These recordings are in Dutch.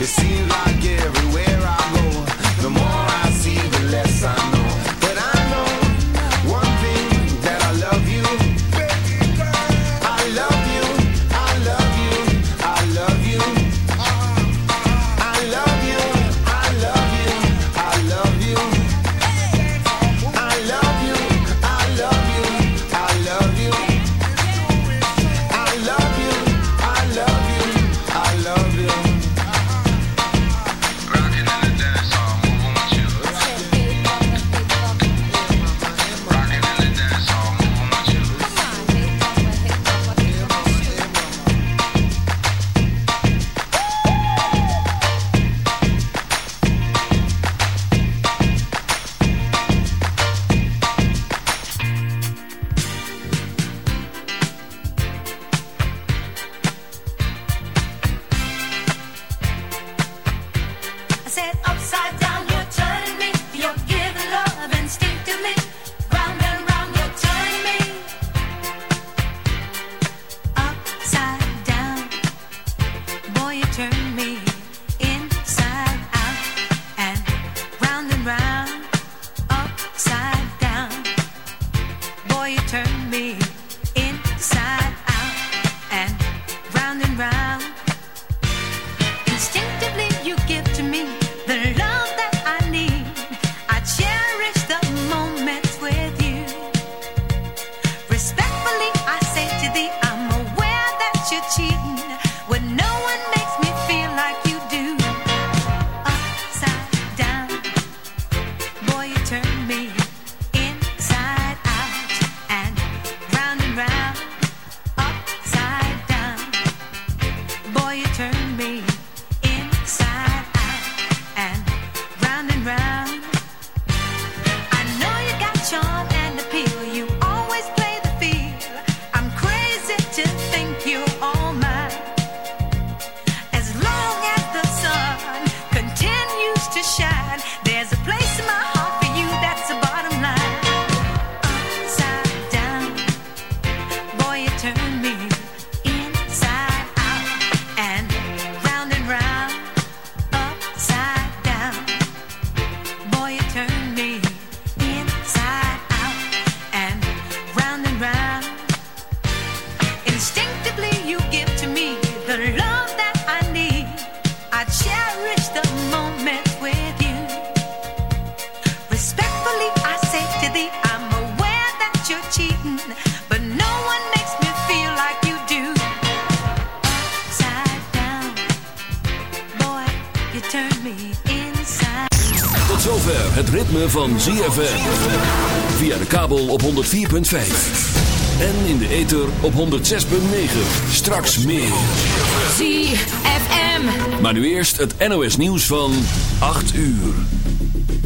En 106.9. Straks meer. ZFM. Maar nu eerst het NOS nieuws van 8 uur.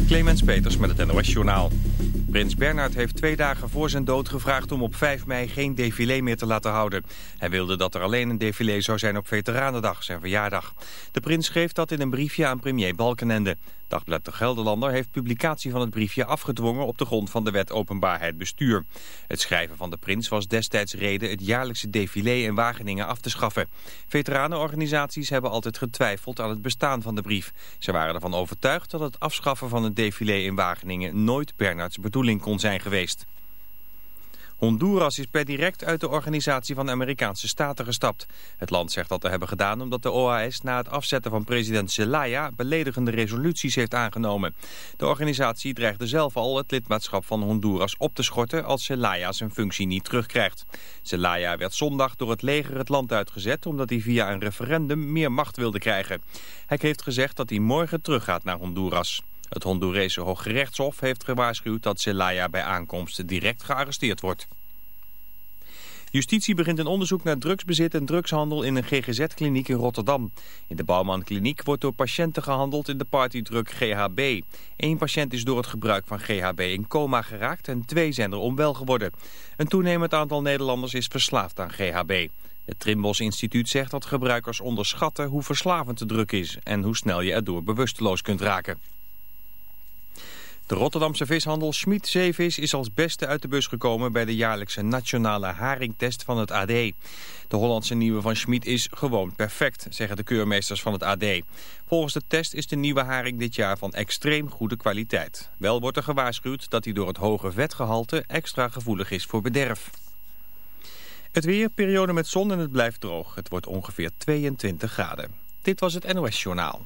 Clemens Peters met het NOS Journaal. Prins Bernhard heeft twee dagen voor zijn dood gevraagd om op 5 mei geen défilé meer te laten houden. Hij wilde dat er alleen een défilé zou zijn op Veteranendag, zijn verjaardag. De prins schreef dat in een briefje aan premier Balkenende. Dagblad De Gelderlander heeft publicatie van het briefje afgedwongen op de grond van de wet openbaarheid bestuur. Het schrijven van de prins was destijds reden het jaarlijkse défilé in Wageningen af te schaffen. Veteranenorganisaties hebben altijd getwijfeld aan het bestaan van de brief. Ze waren ervan overtuigd dat het afschaffen van het défilé in Wageningen nooit Bernards bedoeling kon zijn geweest. Honduras is per direct uit de organisatie van de Amerikaanse Staten gestapt. Het land zegt dat te hebben gedaan omdat de OAS na het afzetten van president Zelaya beledigende resoluties heeft aangenomen. De organisatie dreigde zelf al het lidmaatschap van Honduras op te schorten als Zelaya zijn functie niet terugkrijgt. Zelaya werd zondag door het leger het land uitgezet omdat hij via een referendum meer macht wilde krijgen. Hij heeft gezegd dat hij morgen teruggaat naar Honduras. Het Hondurese Hooggerechtshof heeft gewaarschuwd dat Zelaya bij aankomst direct gearresteerd wordt. Justitie begint een onderzoek naar drugsbezit en drugshandel in een GGZ-kliniek in Rotterdam. In de Bouwman-kliniek wordt door patiënten gehandeld in de partydrug GHB. Eén patiënt is door het gebruik van GHB in coma geraakt en twee zijn er onwel geworden. Een toenemend aantal Nederlanders is verslaafd aan GHB. Het Trimbos Instituut zegt dat gebruikers onderschatten hoe verslavend de druk is... en hoe snel je erdoor bewusteloos kunt raken. De Rotterdamse vishandel Schmid Zeevis is als beste uit de bus gekomen bij de jaarlijkse nationale haringtest van het AD. De Hollandse nieuwe van Schmid is gewoon perfect, zeggen de keurmeesters van het AD. Volgens de test is de nieuwe haring dit jaar van extreem goede kwaliteit. Wel wordt er gewaarschuwd dat hij door het hoge vetgehalte extra gevoelig is voor bederf. Het weer, periode met zon en het blijft droog. Het wordt ongeveer 22 graden. Dit was het NOS Journaal.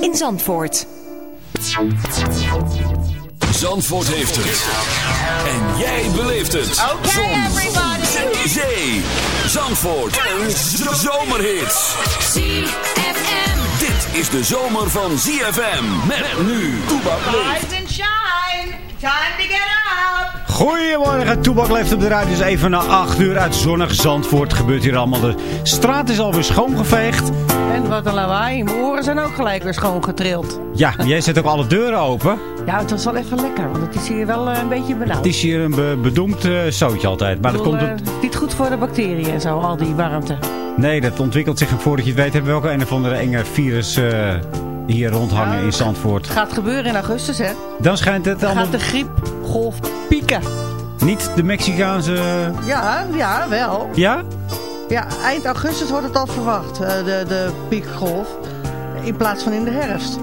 in Zandvoort. Zandvoort heeft het. En jij beleeft het. Zon. Zee. Zandvoort. En zomerhits. ZFM. Dit is de zomer van ZFM. Met nu. Rise and shine. Time to get. Goedemorgen, Toebak leeft op de radio. is even na 8 uur uit zonnig Zandvoort. Gebeurt hier allemaal. De straat is alweer schoongeveegd. En wat een lawaai. Mijn oren zijn ook gelijk weer schoongetrild. Ja, jij zet ook alle deuren open. Ja, het was wel even lekker. Want het is hier wel eh, een beetje benauwd. Het is hier een be bedoemd eh, zootje altijd. Maar dat komt... het- niet goed voor de bacteriën en zo, al die warmte. Nee, dat ontwikkelt zich. Voordat je het weet hebben we ook een of andere enge virus hier rondhangen in Zandvoort. Het gaat gebeuren in augustus, hè. Dan schijnt het Dan allemaal gaat de griepgolf pieken. niet de Mexicaanse... Ja, ja, wel. Ja? Ja, eind augustus wordt het al verwacht, eh, de, de piekgolf. In plaats van in de herfst.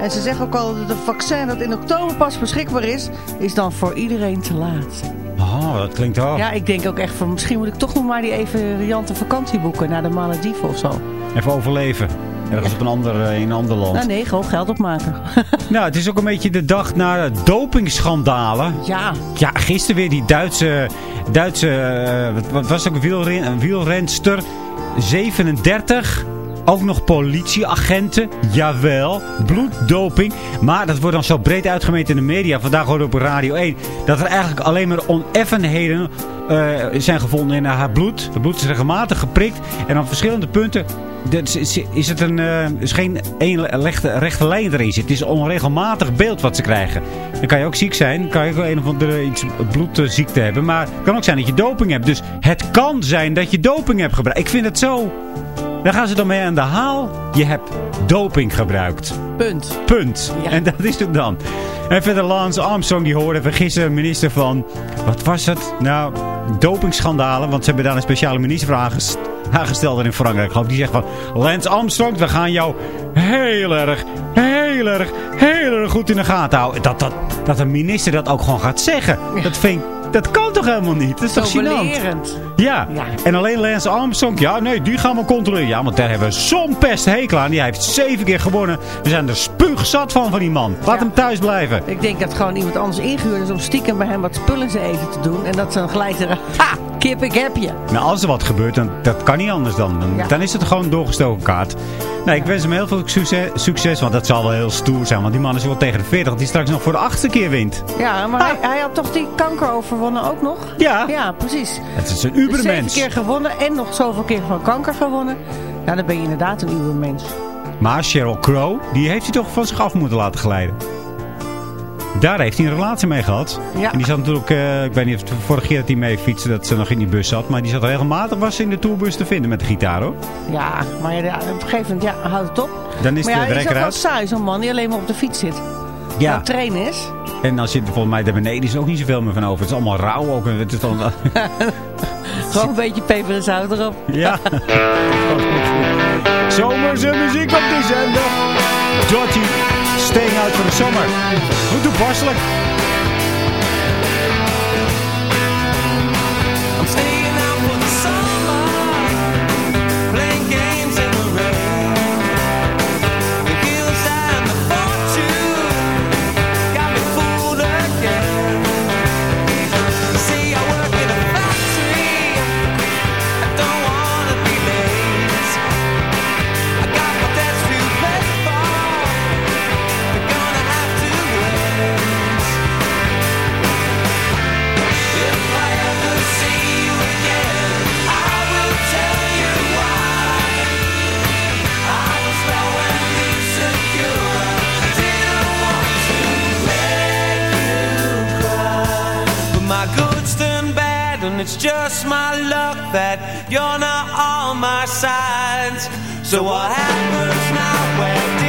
En ze zeggen ook al dat het vaccin dat in oktober pas beschikbaar is, is dan voor iedereen te laat. Oh, dat klinkt wel. Ja, ik denk ook echt van misschien moet ik toch nog maar die even riante vakantie boeken naar de Malediven of zo. Even overleven. Ergens op een ander, eh, in een ander land. Nou nee, gewoon geld opmaken. Nou, het is ook een beetje de dag na dopingschandalen. ja, Ja, gisteren weer die Duitse, Duitse eh, wat, was het ook, wielren, een wielrenster, 37. Ook nog politieagenten, jawel, bloeddoping. Maar dat wordt dan zo breed uitgemeten in de media. Vandaag hoorde op Radio 1 dat er eigenlijk alleen maar oneffenheden eh, zijn gevonden in haar bloed. Het bloed is regelmatig geprikt. En op verschillende punten is, het een, eh, is geen één rechte, rechte lijn erin. Het is een onregelmatig beeld wat ze krijgen. Dan kan je ook ziek zijn. Dan kan je ook een of andere iets bloedziekte hebben. Maar het kan ook zijn dat je doping hebt. Dus het kan zijn dat je doping hebt gebruikt. Ik vind het zo... Daar gaan ze dan mee aan de haal. Je hebt doping gebruikt. punt. Punt. Ja. En dat is het dan. En verder Lance Armstrong, die hoorde we gisteren minister van... Wat was het? Nou, dopingschandalen. Want ze hebben daar een speciale minister voor aangest- aangesteld in Frankrijk. geloof ik. Die zegt van... Lance Armstrong, we gaan jou heel erg, heel erg, heel erg goed in de gaten houden. Dat, dat, dat een minister dat ook gewoon gaat zeggen. Dat vind ik... Dat kan toch helemaal niet? Dat is toch gênant? Ja. Ja. en alleen Lance Armstrong, ja nee, die gaan we controleren. Ja, want daar hebben we zo'n pest hekel aan. Die heeft zeven keer gewonnen. We zijn er spuugzat van, van die man. Laat Ja. hem thuis blijven. Ik denk dat gewoon iemand anders ingehuurd is om stiekem bij hem wat spullen zijn eten te doen. En dat ze dan gelijk ha, kip, ik heb je. Nou, als er wat gebeurt, dan dat kan niet anders dan. Dan, Ja. dan is het gewoon een doorgestoken kaart. Nee, ik wens hem heel veel succes, succes, want dat zal wel heel stoer zijn. Want die man is wel tegen de 40, dat hij straks nog voor de achtste keer wint. Ja, maar hij, hij had toch die kanker overwonnen ook nog? Ja, Ja, precies. het is een Dus zeven ubermens. keer gewonnen en nog zoveel keer van kanker gewonnen. Ja, dan ben je inderdaad een ubermens. Maar Sheryl Crow, die heeft hij toch van zich af moeten laten glijden. Daar heeft hij een relatie mee gehad. Ja. En die zat natuurlijk, eh, ik weet niet of de vorige keer dat hij mee fietste, dat ze nog in die bus zat. Maar die zat regelmatig was in de tourbus te vinden met de gitaar hoor. Ja, maar ja, op een gegeven moment, ja, houd het op. Dan is maar de ja, het is ook wel saai, zo'n man die alleen maar op de fiets zit. Ja. Het trainen is. en dan zit er volgens mij daar beneden is ook niet zoveel meer van over. Het is allemaal rauw ook. en Het is dan, Gewoon een beetje peper en zout erop. ja. Zomerse muziek op de zender. Dottie, staying out voor de zomer. Hoe toepasselijk. It's just my luck that you're not on my side. So what happens now?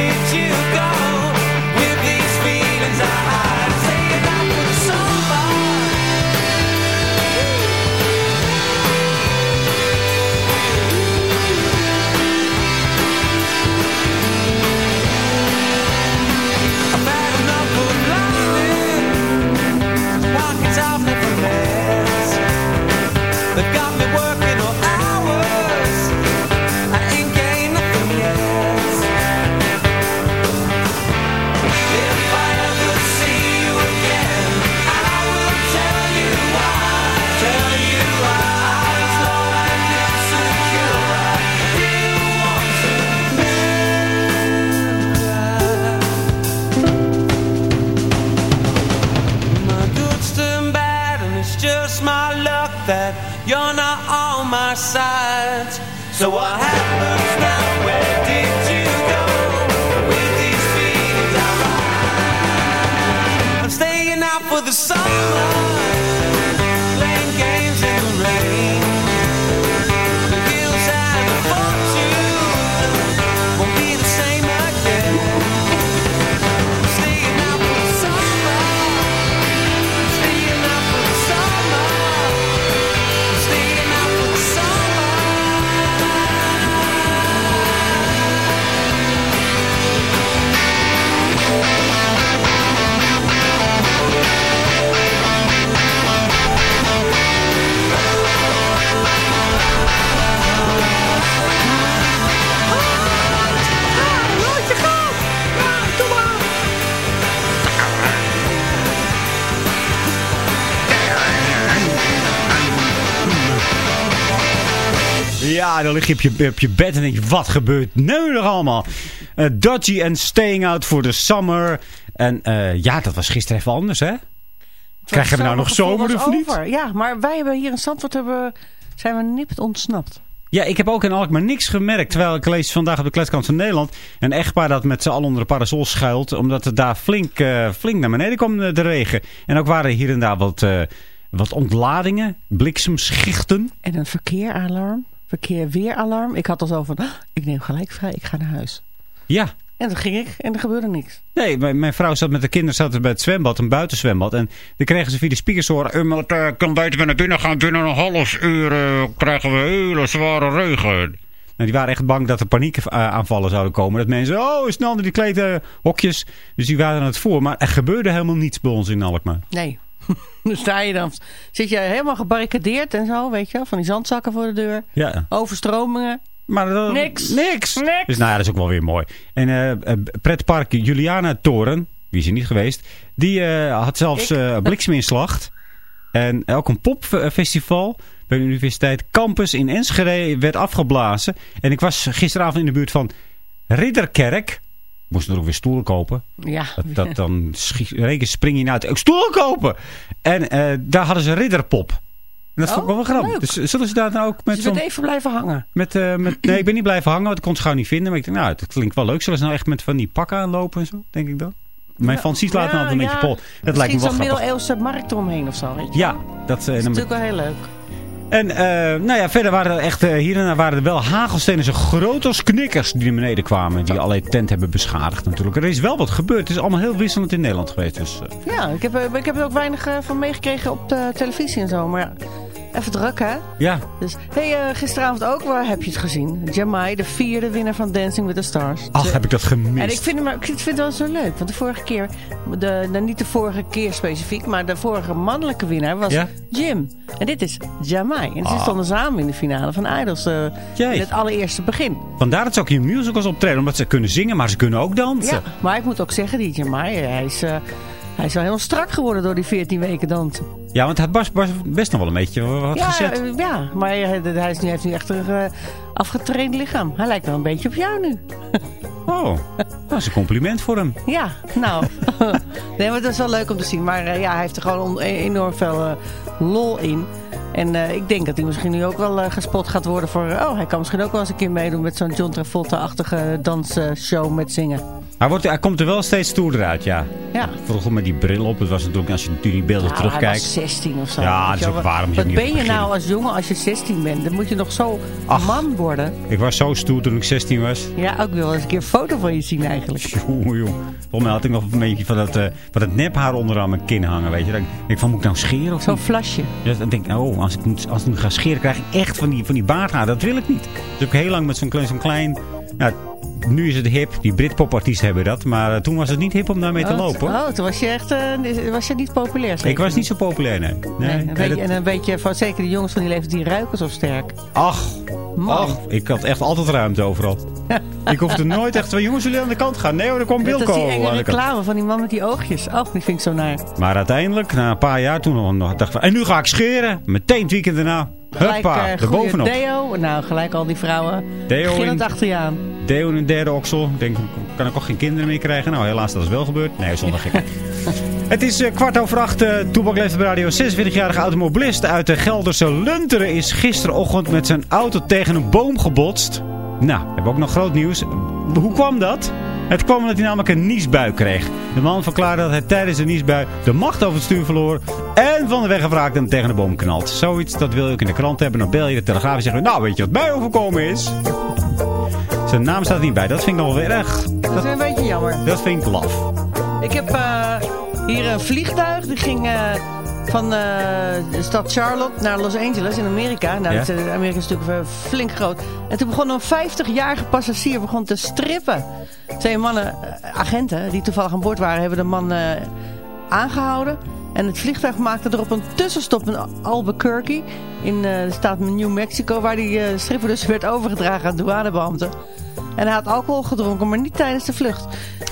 Ja, dan lig je op je, op je bed en denk je, wat gebeurt nu nog allemaal? Eh Dodgy en Staying Out for the Summer. En eh, ja, dat was gisteren even anders, hè? Krijgen we nou nog zomer of niet? Ja, maar wij hebben hier in Zandvoort hebben, zijn we nipt ontsnapt. Ja, ik heb ook in Alkmaar niks gemerkt. Terwijl ik lees vandaag op de kletskant van Nederland... een echtpaar dat met z'n allen onder de parasol schuilt... omdat het daar flink, eh, flink naar beneden kwam, de regen. En ook waren hier en daar wat, wat ontladingen, bliksemschichten. En een verkeeralarm, verkeer-weeralarm. Ik had al zo van, "Ah, ik neem gelijk vrij, ik ga naar huis. Ja, En toen ging ik en er gebeurde niks. Nee, mijn mijn vrouw zat met de kinderen zat bij het zwembad, een buitenzwembad. En dan kregen ze via de speakers horen... "Eh, maar het eh, kan beter we naar binnen gaan. Binnen een half uur eh, krijgen we hele zware regen. Nou, die waren echt bang dat er paniekaanvallen zouden komen. Dat mensen, oh, snel naar die kleedhokjes. Dus die waren het voor. Maar er gebeurde helemaal niets bij ons in Alkmaar. Nee. dan sta je dan, zit je helemaal gebarricadeerd en zo, weet je wel. Van die zandzakken voor de deur. Ja. Overstromingen. Maar dat- Niks. Niks. Niks. Dus nou ja, dat is ook wel weer mooi. En eh, eh, pretpark Juliana Toren, wie is er niet geweest, die eh, had zelfs eh blikseminslag. En ook een popfestival bij de Universiteit Campus in Enschede werd afgeblazen. En ik was gisteravond in de buurt van Ridderkerk. Ik moest er ook weer stoelen kopen. Ja. Dat, dat dan schiet- reken spring je naar het... Ik stoelen kopen! En eh, daar hadden ze Ridderpop. En dat Oh, vond ik wel grappig. leuk. Dus zullen ze daar nou ook met Dus je even blijven hangen. Met, eh, met, nee, ik ben niet blijven hangen, want ik kon het gauw niet vinden. Maar ik denk, nou, het klinkt wel leuk. Zullen ze nou echt met van die pakken aanlopen en zo, denk ik dan? mijn fancies laten Ja, altijd een beetje ja. pol. Dat lijkt me wel Misschien zo'n grappig. middeleeuwse markt eromheen of zo, weet je. Ja, dat, eh, Dat is dan- natuurlijk wel heel leuk. En eh, nou ja, verder waren er echt, en daar waren er wel hagelstenen zo groot als knikkers die naar beneden kwamen. Die allerlei tent hebben beschadigd natuurlijk. Er is wel wat gebeurd. Het is allemaal heel wisselend in Nederland geweest. Dus, eh, Ja, ik heb, ik heb er ook weinig van meegekregen op de televisie en zo. Maar even druk hè. ja, Dus, hey, eh, gisteravond ook, waar heb je het gezien? Jamai, de vierde winnaar van Dancing with the Stars. ach heb ik dat gemist. En ik vind, hem, ik vind het wel zo leuk, want de vorige keer, de, de, niet de vorige keer specifiek, maar de vorige mannelijke winnaar was Ja? Jim. En dit is Jamai. En ze Ah. stonden samen in de finale van Idols Jee. in het allereerste begin. Vandaar dat ze ook in musicals optreden. Omdat ze kunnen zingen, maar ze kunnen ook dansen. Ja, maar ik moet ook zeggen, die Jamai, eh, hij is, hij is wel heel strak geworden door die 14 weken dansen. Ja, want hij was, was best nog wel een beetje wat ja, gezet. eh, ja, maar hij, hij is nu, heeft nu echt een eh, afgetraind lichaam. Hij lijkt wel een beetje op jou nu. Oh, dat is een compliment voor hem. Ja, nou. nee, maar dat is wel leuk om te zien. Maar eh, ja, hij heeft er gewoon on- e- enorm veel lol in. En ik denk dat hij misschien nu ook wel gespot gaat worden voor... oh, hij kan misschien ook wel eens een keer meedoen met zo'n John Travolta-achtige dansshow met zingen. Hij, wordt, hij komt er wel steeds stoerder uit, ja. Ja. Vroeger met die bril op. Het was natuurlijk, als je natuurlijk die beelden Nou, hij terugkijkt. was 16 of zo. Ja, dat is je ook wel. waarom je Wat ben je nou als jongen als je 16 bent? Dan moet je nog zo Ach. man worden. Ik was zo stoer toen ik 16 was. Ja, ik wil eens een keer een foto van je zien eigenlijk. Jongen, joh. Volgens mij had ik nog een beetje van dat, eh, van dat nephaar onderaan mijn kin hangen, weet je. Dan denk ik van, moet ik nou scheren of Zo'n flasje. Ja, dan denk ik, oh, als ik, moet, als ik nu ga scheren, krijg ik echt van die, van die baardhaar. Dat wil ik niet. Dus ik heb heel lang met zo'n klein, zo'n klein... Ja, nu is het hip. Die Britpopartiesten hebben dat. Maar eh, toen was het niet hip om daarmee te Oh, lopen. hoor. Oh, toen was je echt eh, was je niet populair. zeker? Ik was niet zo populair, nee. nee, Nee, een nee, beetje, dat- En een beetje van zeker de jongens van die leeftijd, die ruiken zo sterk. Ach, Man. ach, ik had echt altijd ruimte overal. ik hoefde nooit echt van, jongens, jullie aan de kant gaan. Nee hoor, er komt Dat is die enge reclame van die man met die oogjes. Oh, die vind ik zo naar. Maar uiteindelijk, na een paar jaar, toen nog, dacht ik van, en nu ga ik scheren. Meteen het weekend daarna. Gelijk Huppa, eh, er goede bovenop. deo. Nou, gelijk al die vrouwen. Deo in- achter je aan. Deo in een derde oksel. Ik denk, kan ik ook geen kinderen meer krijgen? Nou, helaas, dat is wel gebeurd. Nee, zonder gekheid. Het is eh, kwart over acht. Uh, Toebak leeft op de radio. 46-jarige automobilist uit de Gelderse Lunteren is gisterochtend met zijn auto tegen een boom gebotst. Nou, we hebben ook nog groot nieuws. Hoe kwam dat? Het kwam omdat hij namelijk een niesbui kreeg. De man verklaarde dat hij tijdens de niesbui de macht over het stuur verloor. En van de weg gevraagd en tegen de boom knalt. Zoiets, dat wil je ook in de krant hebben. Dan bel je de telegraaf en zeg je, nou weet je wat mij overkomen is? Zijn naam staat er niet bij. Dat vind ik nog wel weer erg. Dat is een beetje jammer. Dat vind ik laf. Ik heb eh, hier een vliegtuig. Die ging eh, van eh, de stad Charlotte naar Los Angeles in Amerika. Nou, Ja? eh, Amerika is natuurlijk eh, flink groot. En toen begon een 50-jarige passagier begon te strippen. Twee mannen, agenten, die toevallig aan boord waren, hebben de man eh, aangehouden. En het vliegtuig maakte er op een tussenstop in Albuquerque in de staat New Mexico, waar die stripper dus werd overgedragen aan douanebeambten. En hij had alcohol gedronken, maar niet tijdens de vlucht.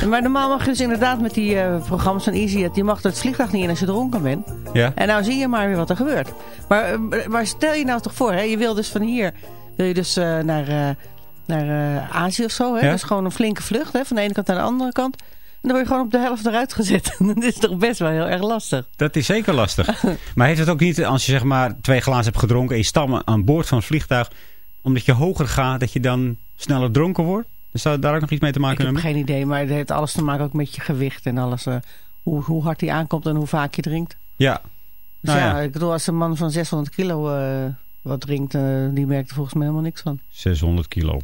Maar normaal mag je dus inderdaad met die eh, programma's van EasyJet, je mag het vliegtuig niet in als je dronken bent. Ja? En nou zie je maar weer wat er gebeurt. Maar, eh, maar stel je nou toch voor, hè, je wil dus van hier, wil je dus eh, naar, naar Azië of zo. Hè? Ja. Dus gewoon een flinke vlucht, hè, van de ene kant naar de andere kant. En dan word je gewoon op de helft eruit gezet. dat is toch best wel heel erg lastig. Dat is zeker lastig. maar heeft het ook niet, als je zeg maar twee glazen hebt gedronken en je stapt aan boord van een vliegtuig, omdat je hoger gaat, dat je dan sneller dronken wordt? Dus zou daar ook nog iets mee te Ik maken heb hebben? geen idee, maar het heeft alles te maken ook met je gewicht en alles. eh, hoe, hoe hard die aankomt en hoe vaak je drinkt. Ja. Dus Nou ja, ja. ik bedoel, als een man van 600 kilo eh, wat drinkt, eh, die merkt er volgens mij helemaal niks van. 600 kilo.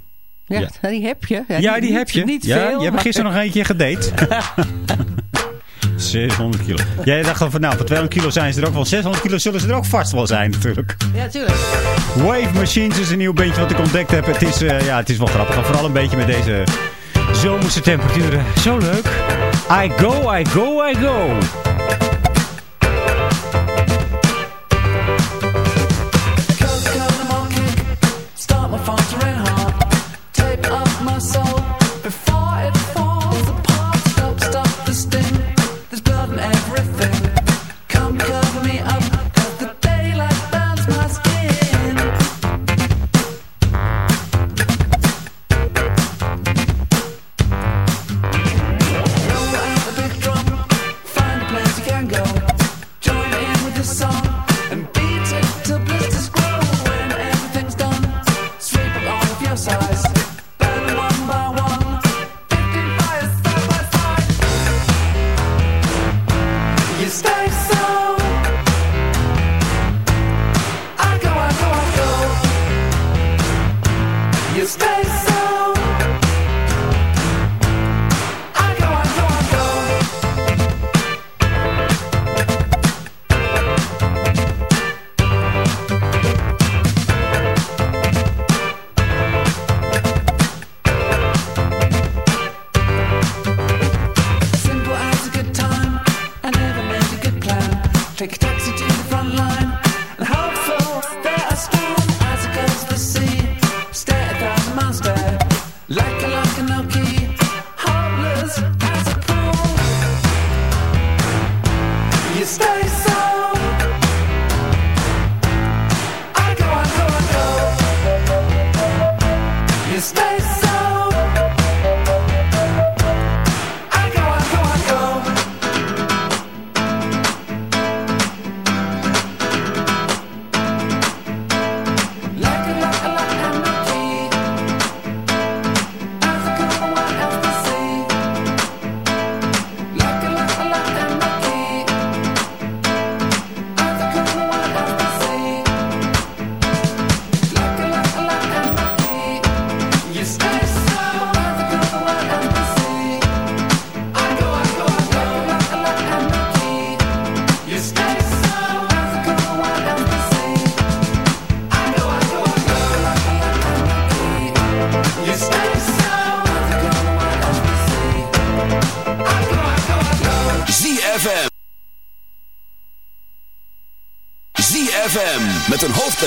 Ja, Ja. die heb je. Ja, niet- die heb je. Niet ja, veel. je hebt maar- gisteren nog eentje gedate. 600 kilo. Jij dacht al van nou, voor 200 kilo zijn ze er ook wel. 600 kilo zullen ze er ook vast wel zijn natuurlijk. Ja, tuurlijk. Wave Machines is een nieuw bandje wat ik ontdekt heb. Het is, eh, ja, het is wel grappig. En vooral een beetje met deze zomerse temperaturen. Zo leuk. I go, I go, I go.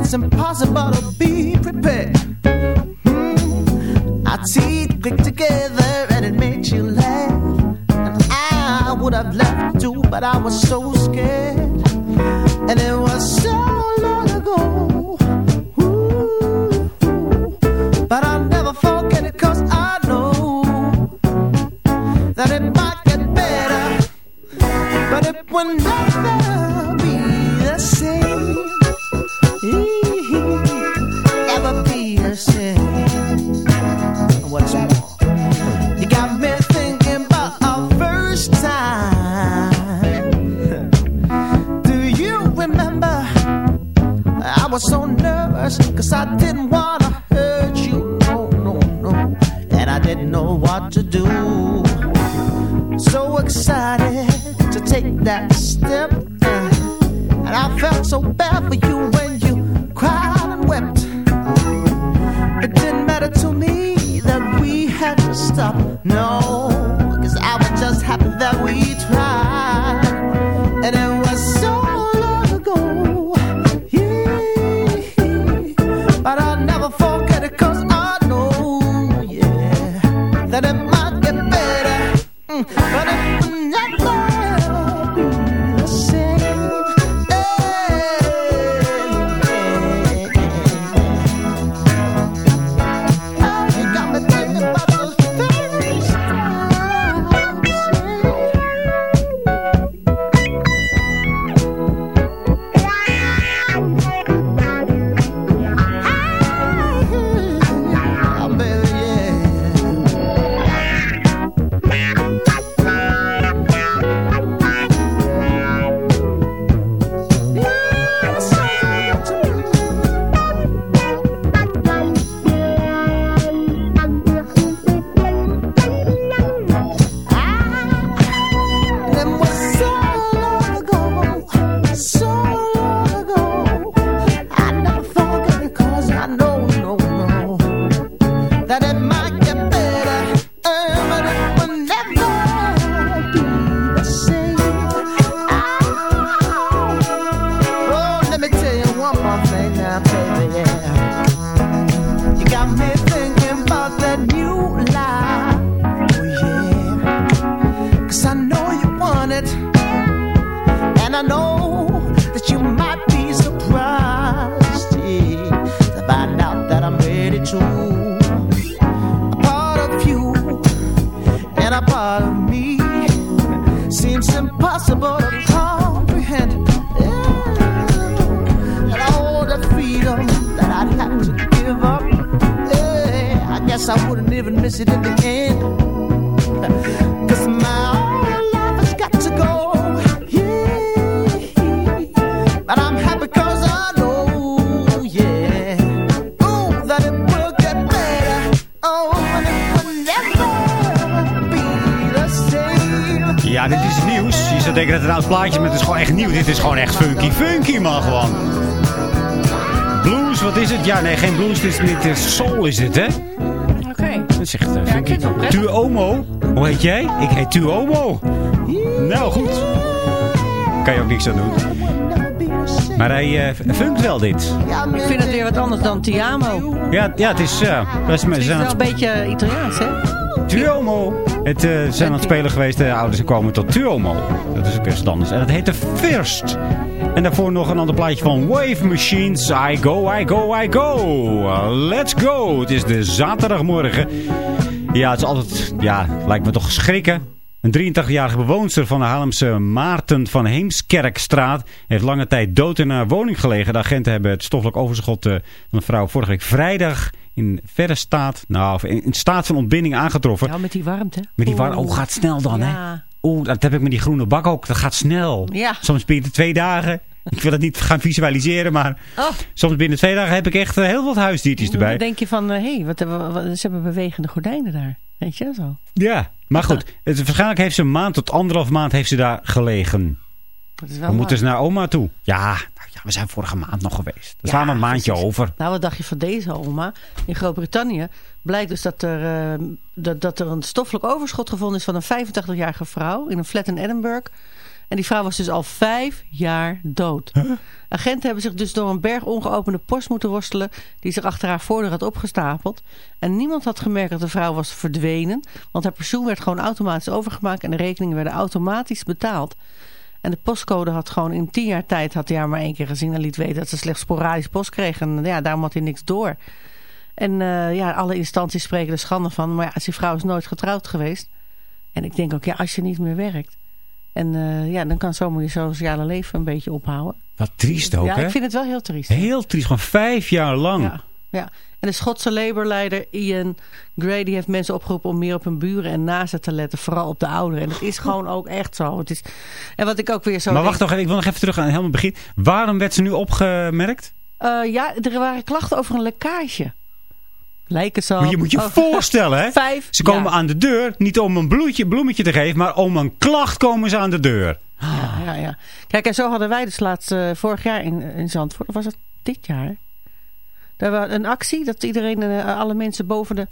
it's impossible to be prepared. Hmm. Our teeth clicked together and it made you laugh. And I would have laughed too, but I was so scared. And it denken dat het is, maar het is gewoon echt nieuw. Dit is gewoon echt funky, funky man gewoon. Blues, wat is het? Ja, nee, geen blues. Dit is, dit is soul is het, hè? Oké. Dat is echt eh, funky. Tuomo. Hoe heet jij? Ik heet Tuomo. Nou, goed. Kan je ook niks aan doen. Maar hij uh, funkt wel dit. Ik vind het weer wat anders dan Tiamo. Ja, ja het is... dat is, Het is wel een beetje Italiaans, hè? Tuomo. Het eh, zijn aan het spelen geweest. De ouders komen tot Tuomo. Dat is ook wat anders. En dat heet de First. En daarvoor nog een ander plaatje van Wave Machines. I go, I go, I go. Let's go. Het is de zaterdagmorgen. Ja, het is altijd... Ja, lijkt me toch schrikken. Een 83-jarige bewoonster van de Haarlemse Maarten van Heemskerkstraat heeft lange tijd dood in haar woning gelegen. De agenten hebben het stoffelijk overschot eh, van de vrouw vorige week vrijdag in verre staat, nou, in staat van ontbinding aangetroffen. Ja, met die warmte. Met die warmte, oh, gaat snel dan, hè? Ja. Oeh, dat heb ik met die groene bak ook. Dat gaat snel. Ja. Soms binnen twee dagen. Ik wil het niet gaan visualiseren, maar Oh. soms binnen twee dagen heb ik echt eh, heel wat huisdiertjes Dan erbij. denk je van, hé, hey, wat, wat, wat- ze hebben bewegende gordijnen daar. Weet je, zo. Ja, maar goed. Het, waarschijnlijk heeft ze een maand tot anderhalf maand heeft ze daar gelegen. Dat is wel We moeten ze naar oma toe. Ja, ja, we zijn vorige maand nog geweest. Ja, slaan we een maandje precies. over. Nou, wat dacht je van deze oma? In Groot-Brittannië blijkt dus dat er, eh, dat, dat er een stoffelijk overschot gevonden is van een 85-jarige vrouw in een flat in Edinburgh. En die vrouw was dus al vijf jaar dood. Agenten hebben zich dus door een berg ongeopende post moeten worstelen... die zich achter haar voordeur had opgestapeld. En niemand had gemerkt dat de vrouw was verdwenen... want haar pensioen werd gewoon automatisch overgemaakt... en de rekeningen werden automatisch betaald. En de postcode had gewoon in tien jaar tijd... had hij haar maar één keer gezien en liet weten... dat ze slechts sporadisch post kreeg. En ja, daarom had hij niks door. En eh, ja, alle instanties spreken er schande van. Maar ja, die vrouw is nooit getrouwd geweest. En ik denk ook, ja, als je niet meer werkt... En eh, ja, dan kan zomaar je sociale leven een beetje ophouden. Wat triest ook, ja, hè? ik vind het wel heel triest. Heel triest. Gewoon vijf jaar lang. Ja, ja. En de Schotse Labour-leider Ian Gray die heeft mensen opgeroepen om meer op hun buren en naasten te letten. Vooral op de ouderen. En het is gewoon ook echt zo. Het is... En wat ik ook weer zo maar wacht nog even. Ik wil nog even terug aan helemaal het begin. Waarom werd ze nu opgemerkt? Eh, ja, er waren klachten over een lekkage. Lijken zo. Maar je moet je Oh. voorstellen, hè? Vijf Ze komen aan de deur, niet om een bloemetje, bloemetje te geven, maar om een klacht komen ze aan de deur. Ja, ja, ja. Kijk, en zo hadden wij dus laatst eh, vorig jaar in, in Zandvoort. Of was het dit jaar? Daar was een actie dat iedereen, eh, alle mensen boven de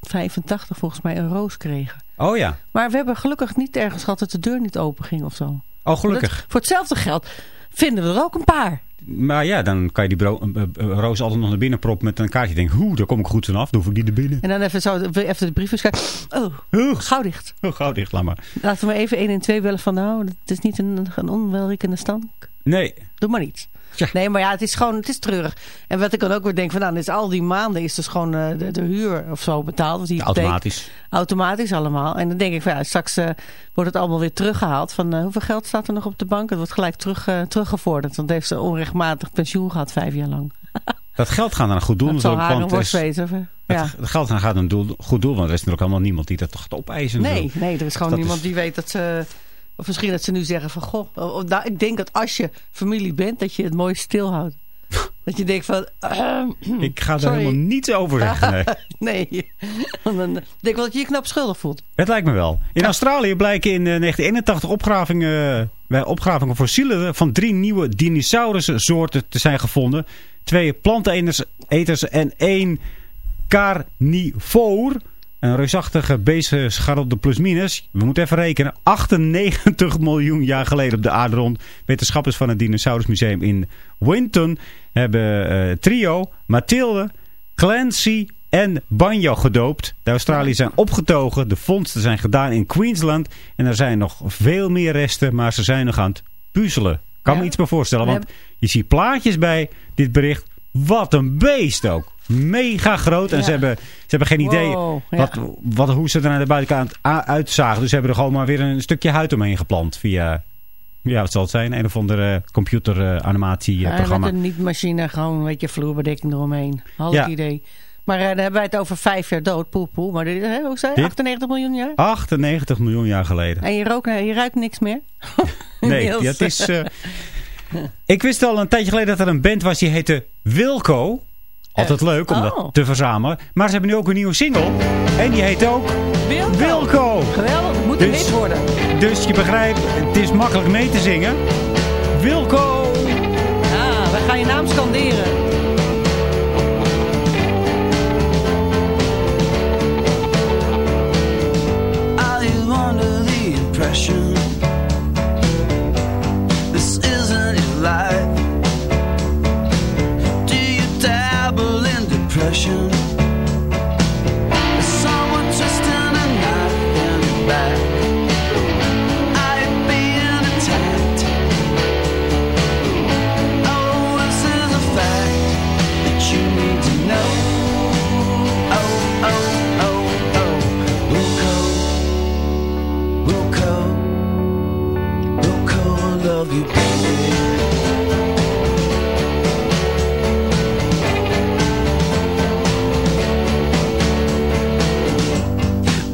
85 volgens mij, een roos kregen. Oh ja. Maar we hebben gelukkig niet ergens gehad dat de deur niet open ging of zo. Oh, gelukkig. Voor hetzelfde geld vinden we er ook een paar. Maar ja, dan kan je die eh, eh, roos altijd nog naar binnen proppen met een kaartje. Denk, hoe, daar kom ik goed vanaf. Dan hoef ik niet naar binnen. En dan even zo even de briefjes kijken. Oh, Oeh, gauw dicht. oh, gauw dicht, laat maar. Laten we even 1 en 2 bellen van nou, het is niet een, een onwelriekende stank. Nee. Doe maar niets. Ja. Nee, maar ja, het is gewoon, het is treurig. En wat ik dan ook weer denk van, nou, is al die maanden is dus gewoon eh, de, de huur of zo betaald. die. Automatisch. Automatisch allemaal. En dan denk ik van, ja, straks eh, wordt het allemaal weer teruggehaald. Van eh, hoeveel geld staat er nog op de bank? Het wordt gelijk terug, teruggevorderd. Want heeft ze onrechtmatig pensioen gehad, vijf jaar lang. Dat geld gaat naar een goed doel. Dat zal haar want worst weten. Ja. het geld gaat naar een doel, goed doel. Want er is natuurlijk helemaal niemand die dat toch gaat opeisen. Nee, nee, er is gewoon niemand is- die weet dat ze... Of misschien dat ze nu zeggen van... Goh, oh, oh, nou, ik denk dat als je familie bent, dat je het mooi stilhoudt. dat je denkt van... Ik ga daar Sorry. helemaal niets over zeggen. Nee. nee. Dan denk ik wel dat je je knap schuldig voelt. Het lijkt me wel. In Australië blijken in eh, 1981 opgravingen, bij opgravingen fossielen van drie nieuwe dinosaurussoorten te zijn gevonden. Twee planteneters eters en één carnivoor. Een reusachtige beest schat op de plus-minus. We moeten even rekenen. 98 miljoen jaar geleden op de aarde rond. Wetenschappers van het Dinosaurusmuseum in Winton hebben eh, trio, Mathilde, Clancy en Banjo gedoopt. De Australiërs zijn opgetogen. De vondsten zijn gedaan in Queensland. En er zijn nog veel meer resten, maar ze zijn nog aan het puzzelen. Kan me Ja. iets meer voorstellen, want je ziet plaatjes bij dit bericht. Wat een beest ook. Mega groot. En Ja. ze, hebben, ze hebben geen idee Wow, ja. wat, wat, hoe ze er naar de buitenkant uitzagen. Dus ze hebben er gewoon maar weer een stukje huid omheen geplant. Via, ja wat zal het zijn? Een of ander computer eh, animatie eh, Ja, met een niet-machine, gewoon een beetje vloerbedekking eromheen. Had ik idee. Maar eh, dan hebben wij het over vijf jaar dood, poe poe. Maar dit, hè, hoe zei je? Dit? 98 miljoen jaar? 98 miljoen jaar geleden. En je, rookt, je ruikt niks meer? Nee, ja, het is... eh, ik wist al een tijdje geleden dat er een band was die heette Wilco. Altijd leuk om Oh. dat te verzamelen. Maar ze hebben nu ook een nieuwe single. En die heet ook Wilco. Wilco. Geweldig, het moet een Dus- hit worden. Dus je begrijpt, het is makkelijk mee te zingen. Wilco. Ja, wij gaan je naam scanderen. Are you under the impression Love you.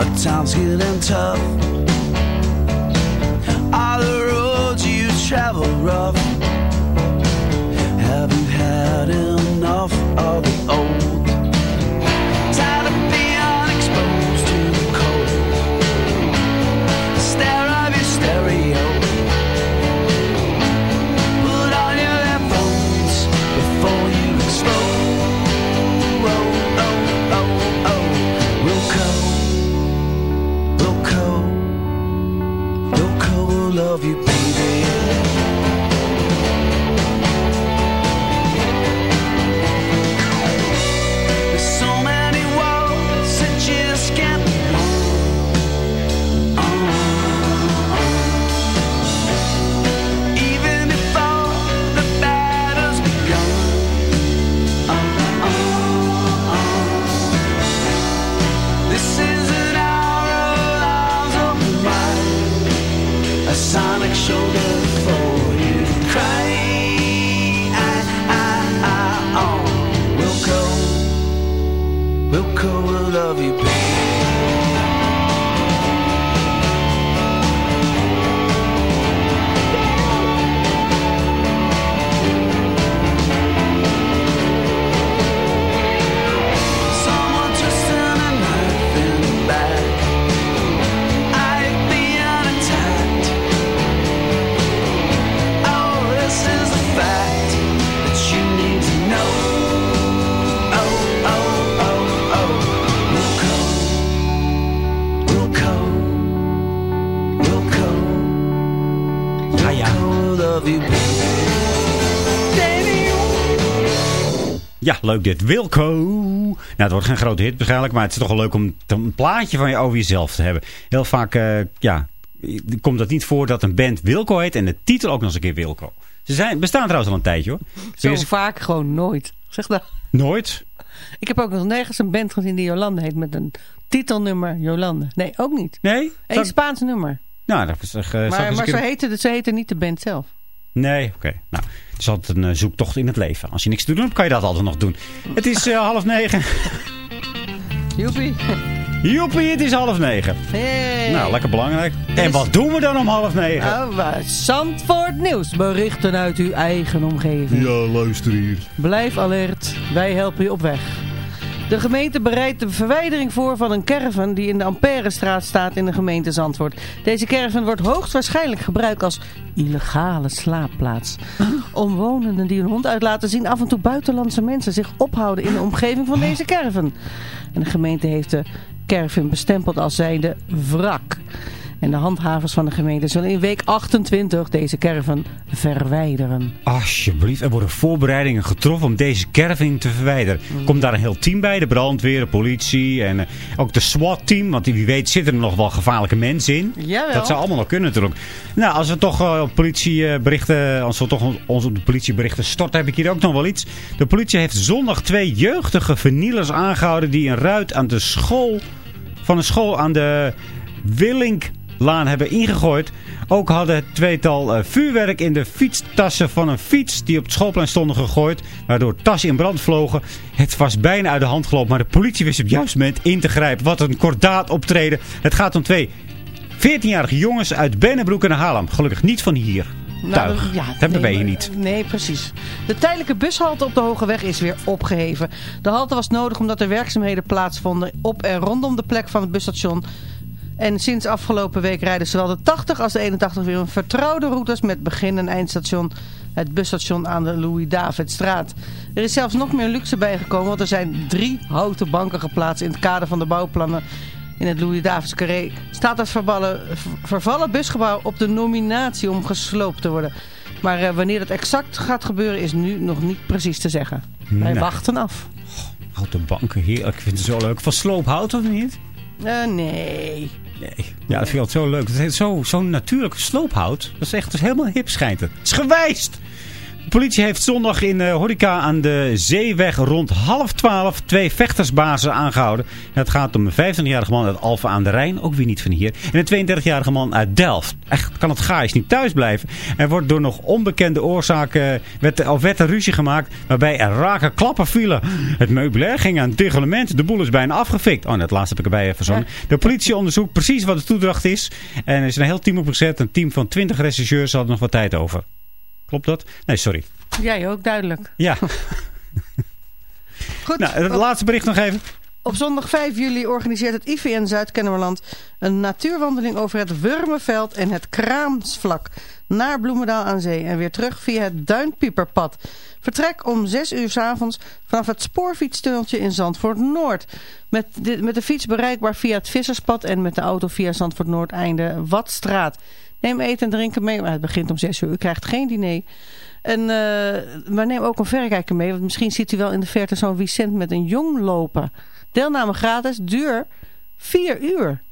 Our time's getting tough. Are the roads you travel rough? Love you, love you, baby. Ja, leuk dit. Wilco. Nou, het wordt geen grote hit waarschijnlijk, maar het is toch wel leuk om een plaatje van je over jezelf te hebben. Heel vaak, eh, ja, komt het niet voor dat een band Wilco heet en de titel ook nog eens een keer Wilco. Ze zijn, bestaan trouwens al een tijdje hoor. Zo eens- vaak gewoon nooit. Zeg dat. Nooit. Ik heb ook nog nergens een band gezien die Jolande heet met een titelnummer Jolande. Nee, ook niet. Nee? Eén Spaans nummer. Nou, dat is toch... eh, zal ik Maar, maar een ze heette, ze heette niet de band zelf. Nee, oké. Nou, het is altijd een eh, zoektocht in het leven. Als je niks te doen hebt, kan je dat altijd nog doen. Het is eh, half negen. Joepie. Joepie, het is half negen. Hey. Nou, lekker belangrijk. En wat doen we dan om half negen? Oh, maar Zandvoort Nieuws. Berichten uit uw eigen omgeving. Ja, luister hier. Blijf alert. Wij helpen je op weg. De gemeente bereidt de verwijdering voor van een caravan die in de Amperestraat staat in de gemeente Zandvoort. Deze caravan wordt hoogstwaarschijnlijk gebruikt als illegale slaapplaats. Omwonenden die hun hond uitlaten zien af en toe buitenlandse mensen zich ophouden in de omgeving van deze caravan. En de gemeente heeft de caravan bestempeld als zijnde wrak. En de handhavers van de gemeente zullen in week 28 deze caravan verwijderen. Alsjeblieft, er worden voorbereidingen getroffen om deze caravan te verwijderen. Mm. Komt daar een heel team bij, de brandweer, de politie en eh, ook de SWAT-team. Want wie weet zitten er nog wel gevaarlijke mensen in. Jawel. Dat zou allemaal nog kunnen natuurlijk. Nou, als we toch eh, op politieberichten, als we toch ons op de politieberichten storten, heb ik hier ook nog wel iets. De politie heeft zondag twee jeugdige vernielers aangehouden die een ruit aan de school, van een school aan de Willinklaan hebben ingegooid. Ook hadden het tweetal eh, vuurwerk in de fietstassen van een fiets die op het schoolplein stonden gegooid. Waardoor tassen in brand vlogen. Het was bijna uit de hand gelopen, maar de politie wist op het juiste moment in te grijpen. Wat een kordaat optreden. Het gaat om twee 14-jarige jongens uit Bennebroek en Haarlem. Gelukkig niet van hier. Nou, ja, dat hebben wij nee, hier niet. Nee, precies. De tijdelijke bushalte op de Hoge Weg is weer opgeheven. De halte was nodig omdat er werkzaamheden plaatsvonden op en rondom de plek van het busstation. En sinds afgelopen week rijden zowel de 80 als de 81 weer een vertrouwde routes met begin- en eindstation. Het busstation aan de Louis-Davidstraat. Er is zelfs nog meer luxe bijgekomen, want er zijn drie houten banken geplaatst in het kader van de bouwplannen in het Louis-Davids Carré. Staat het vervallen, vervallen busgebouw op de nominatie om gesloopt te worden. Maar eh, wanneer dat exact gaat gebeuren is nu nog niet precies te zeggen. Wij wachten af. Houten banken, heerlijk. Ik vind het zo leuk. Van sloophout of niet? Eh, nee. Nee. Ja, dat vind ik altijd zo leuk. Het heeft zo- Zo'n natuurlijke sloophout. Dat is echt dat is helemaal hip schijnt het. Is gewijst! De politie heeft zondag in eh Horeca aan de Zeeweg rond half twaalf twee vechtersbazen aangehouden. En het gaat om een 25-jarige man uit Alphen aan de Rijn, ook weer niet van hier. En een 32-jarige man uit Delft. Echt kan het gaais niet thuis blijven. Er wordt door nog onbekende oorzaken werd, of werd er ruzie gemaakt waarbij er rake klappen vielen. Het meubilair ging aan het teglement. De boel is bijna afgefikt. Oh, dat laatste heb ik erbij verzonnen. De politie onderzoekt precies wat de toedracht is. En er is een heel team opgezet. Een team van 20 rechercheurs hadden nog wat tijd over. Klopt dat? Nee, sorry. Jij ook, duidelijk. Ja. Goed. Nou, het laatste bericht nog even. Op zondag 5 juli organiseert het IVN Zuid-Kennemerland een natuurwandeling over het Wurmenveld en het Kraamsvlak naar Bloemendaal aan Zee en weer terug via het Duinpieperpad. Vertrek om 6 uur 's avonds vanaf het spoorfietstunneltje in Zandvoort Noord. Met de, met de fiets bereikbaar via het Visserspad en met de auto via Zandvoort Noord einde Watstraat. Neem eten en drinken mee, maar het begint om 6 uur. U krijgt geen diner. En, eh, maar neem ook een verrekijker mee, want misschien ziet u wel in de verte zo'n Vicent met een jong lopen. Deelname gratis, duur 4 uur.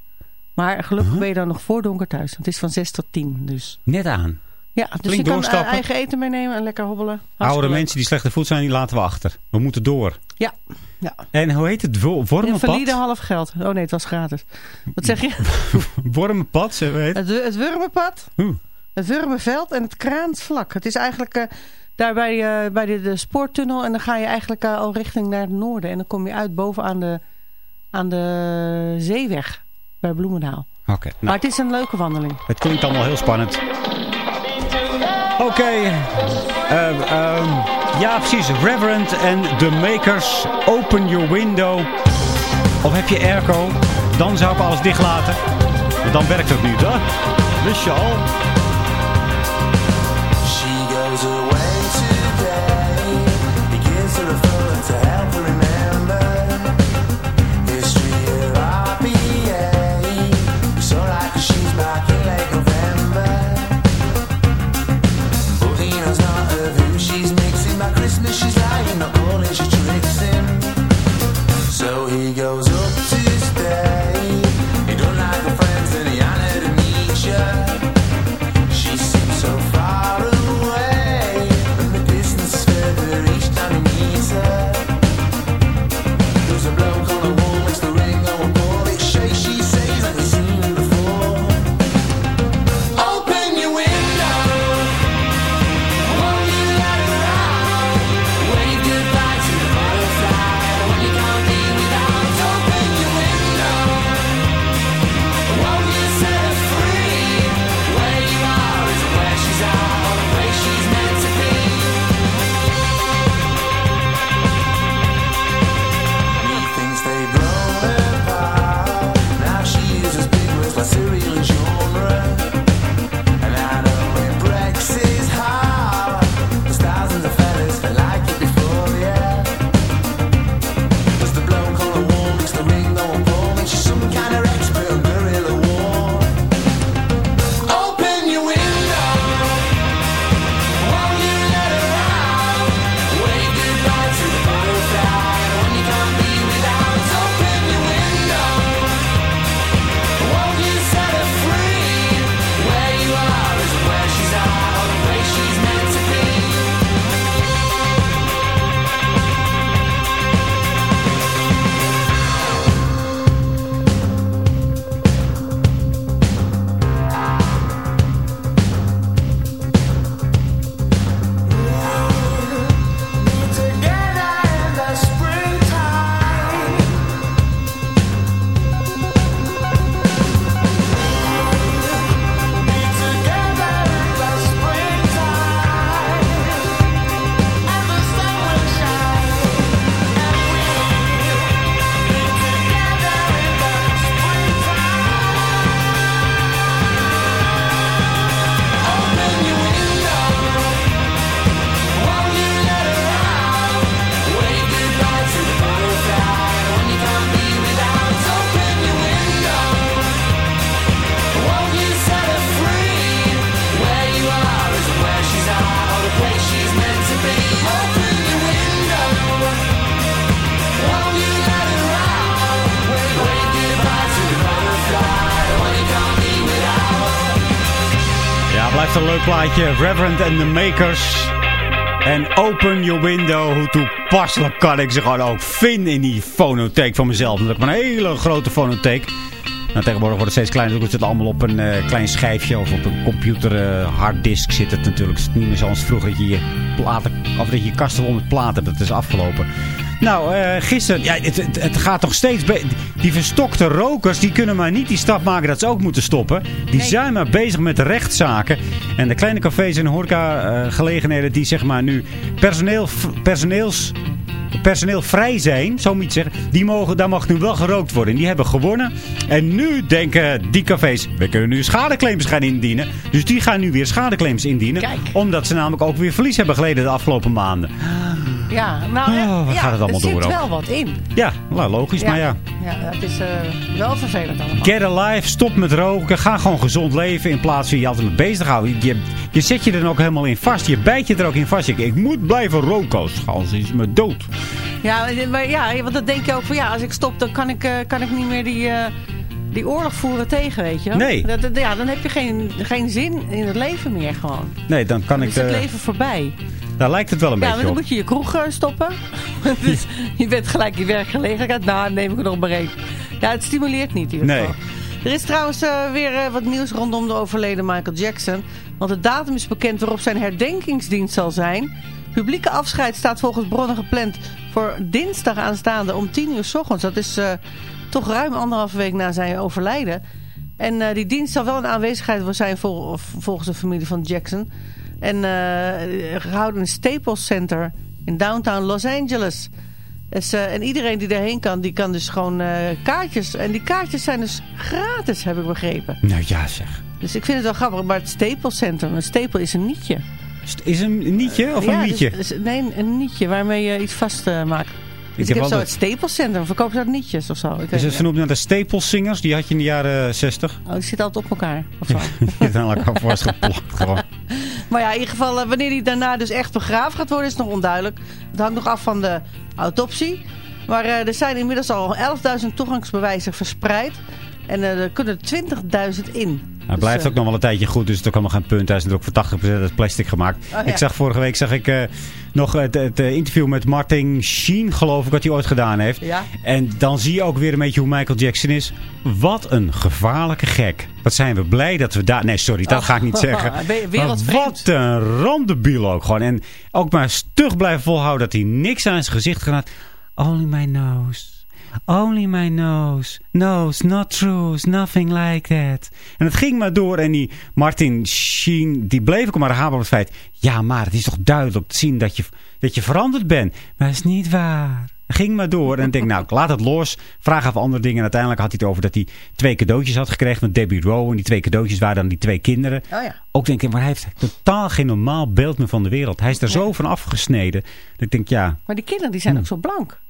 Maar gelukkig ben je dan nog voor donker thuis. Want het is van 6 tot 10 dus. Net aan. Ja, dus Flink je kan eigen eten meenemen en lekker hobbelen. Hartstikke leuk. mensen die slechte voet zijn, die laten we achter. We moeten door. Ja, ja. En hoe heet het? Wo- En Wormenpad? valide half geld. Oh nee, het was gratis. Wat zeg je? Wormenpad, zo heet het. Het, Wurmenpad, Oeh. het Wurmenveld en het Kraansvlak. Het is eigenlijk eh, daar bij, eh, bij de, de spoortunnel. En dan ga je eigenlijk eh, al richting naar het noorden. En dan kom je uit bovenaan de, aan de zeeweg bij Bloemendaal. Oké, Maar nou, het is een leuke wandeling. het klinkt allemaal heel spannend. Oké. ehm, ehm, ja, precies. Reverend en The Makers. Open your window. Of heb je airco? Dan zou ik alles dicht laten. Maar dan werkt het niet, hè? Wist je al? She goes een leuk plaatje. Reverend and the Makers. En open your window. Hoe toepasselijk kan ik ze gewoon ook vinden in die fonotheek van mezelf. Want ik een hele grote fonotheek. Nou, tegenwoordig wordt het steeds kleiner. Dus het zit allemaal op een eh, klein schijfje of op een computer eh, harddisk zit het natuurlijk. Het is niet meer zoals vroeger dat je je, platen, of dat je kasten vol met platen. Dat is afgelopen. Nou, eh, gisteren, ja, het, het, het gaat toch steeds Die verstokte rokers, die kunnen maar niet die stap maken dat ze ook moeten stoppen. Die zijn maar bezig met de rechtszaken. En de kleine cafés en horecagelegenheden die zeg maar nu personeel, personeels personeel vrij zijn, zo moet je zeggen, die mogen, daar mag nu wel gerookt worden. En die hebben gewonnen. En nu denken die cafés, we kunnen nu schadeclaims gaan indienen. Dus die gaan nu weer schadeclaims indienen. Kijk. Omdat ze namelijk ook weer verlies hebben geleden de afgelopen maanden. Ja, nou ja, Oh, ja, gaat het allemaal er door zit wel wat in. Ja, nou, logisch, maar ja. Ja, het is eh, wel vervelend allemaal. Get alive, stop met roken, ga gewoon gezond leven in plaats van je altijd mee bezig te houden. Je, je zet je er dan ook helemaal in vast, je bijt je er ook in vast. Ik, ik moet blijven roken, anders is me dood. Ja, maar ja, want dan denk je ook van ja, als ik stop, dan kan ik, eh, kan ik niet meer die, eh, die oorlog voeren tegen, weet je. Nee. Dat, dat- ja, dan heb je geen, geen zin in het leven meer gewoon. Nee, dan kan Dan ik... is het leven voorbij. Daar lijkt het wel een Ja, maar beetje dan op. moet je je kroeg eh, stoppen. dus je bent gelijk je werkgelegenheid. Nou, neem ik er nog maar één. Ja, het stimuleert niet in ieder Nee. geval. Er is trouwens eh, weer eh, wat nieuws rondom de overleden Michael Jackson. Want de datum is bekend waarop zijn herdenkingsdienst zal zijn. Publieke afscheid staat volgens bronnen gepland voor dinsdag aanstaande om 10 uur s ochtends. Dat is toch ruim anderhalve week na zijn overlijden. En die dienst zal wel een aanwezigheid zijn vol- volgens de familie van Jackson. En eh, gehouden Staples Center in downtown Los Angeles. Dus, eh, en iedereen die daarheen kan, die kan dus gewoon eh, kaartjes. En die kaartjes zijn dus gratis, heb ik begrepen. Nou ja zeg. Dus ik vind het wel grappig. Maar het Staples Center, een stapel is een nietje. Is een nietje of Ja, een dus- nietje? dus- nee, een nietje waarmee je iets vast eh, maakt. Dus heb ik heb zo altijd- het Staples Center. Verkopen ze dat nietjes of zo? Ik Is het vernoemd naar de Staples Singers? Die had je in de jaren 60. Oh, die zitten altijd op elkaar. Of zo. Die zijn elkaar vastgeplakt gewoon. Maar ja, in ieder geval, eh, wanneer hij daarna dus echt begraven gaat worden, is nog onduidelijk. Het hangt nog af van de autopsie. Maar eh, er zijn inmiddels al 11.000 toegangsbewijzen verspreid. En eh, er kunnen 20.000 in. Hij Dus, blijft eh, ook nog wel een tijdje goed, dus het is ook allemaal geen punt. Hij is natuurlijk voor 80% uit plastic gemaakt. Oh, ja. Ik zag vorige week zag ik, eh, nog het, het eh, interview met Martin Sheen, geloof ik, wat hij ooit gedaan heeft. Ja. En dan zie je ook weer een beetje hoe Michael Jackson is. Wat een gevaarlijke gek. Wat zijn we blij dat we daar... Nee, sorry, dat ga ik niet zeggen. Wat een randebiel ook gewoon. En ook maar stug blijven volhouden dat hij niks aan zijn gezicht gaat. Only my nose. Only my nose. Nose, not true. Nothing like that. En het ging maar door. En die Martin Sheen, die bleef ook maar hameren op het feit. Ja, maar het is toch duidelijk te zien dat je, dat je veranderd bent. Maar dat is niet waar. Ging maar door. En ik denk, nou, ik laat het los. Vraag even andere dingen. En uiteindelijk had hij het over dat hij twee cadeautjes had gekregen van Debbie Rowe. En die twee cadeautjes waren dan die twee kinderen. Oh ja. Ook denk ik, maar hij heeft totaal geen normaal beeld meer van de wereld. Hij is er zo van afgesneden. Dat ik denk, ja, Maar die kinderen die zijn ook zo blank.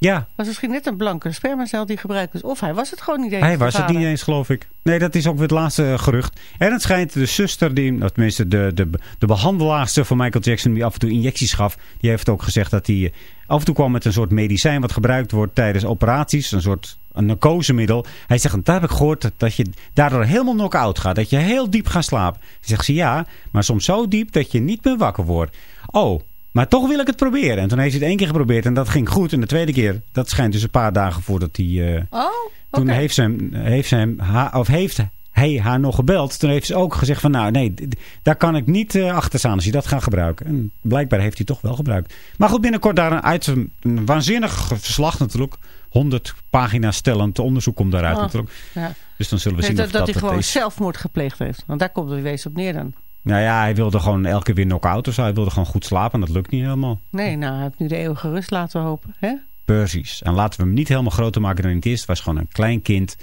Ja, was misschien net een blanke spermacel die gebruikt is. Of hij was het gewoon niet eens. hij was het niet eens, geloof ik. Nee, dat is ook weer het laatste gerucht. En het schijnt de zuster, die, of tenminste de, de, de behandelaarster van Michael Jackson, die af en toe injecties gaf, die heeft ook gezegd dat hij eh, af en toe kwam met een soort medicijn wat gebruikt wordt tijdens operaties. Een soort een narcosemiddel. Hij zegt, daar heb ik gehoord dat, dat je daardoor helemaal knock-out gaat. Dat je heel diep gaat slapen. Dan zegt ze, ja, maar soms zo diep dat je niet meer wakker wordt. Oh, maar toch wil ik het proberen. En toen heeft hij het één keer geprobeerd en dat ging goed. En de tweede keer, dat schijnt dus een paar dagen voordat hij... eh, Oh, toen heeft, ze hem, heeft, ze hem, of heeft hij haar nog gebeld. Toen heeft ze ook gezegd van nou nee, daar kan ik niet eh, achter staan als je dat gaat gebruiken. En blijkbaar heeft hij toch wel gebruikt. Maar goed, binnenkort daar een, uit, een waanzinnig verslag natuurlijk. 100 pagina's stellend onderzoek komt daaruit Oh, natuurlijk. Ja. Dus dan zullen we zien dat, of dat dat, hij gewoon is. zelfmoord gepleegd heeft. Want daar komt het wees op neer dan. Nou ja, hij wilde gewoon elke keer weer knock-out of zo. Hij wilde gewoon goed slapen en dat lukt niet helemaal. Nee, nou, hij heeft nu de eeuwige rust laten we hopen. Hè? Precies. En laten we hem niet helemaal groter maken dan hij het is. Het was gewoon een klein kind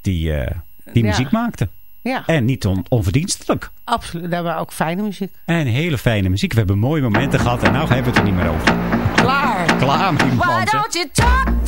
die, eh, die Ja. muziek maakte. Ja, En niet on- onverdienstelijk. absoluut. Daar waren ook fijne muziek. En hele fijne muziek. We hebben mooie momenten gehad en nou hebben we het er niet meer over. Klaar. Klaar met die Why don't you talk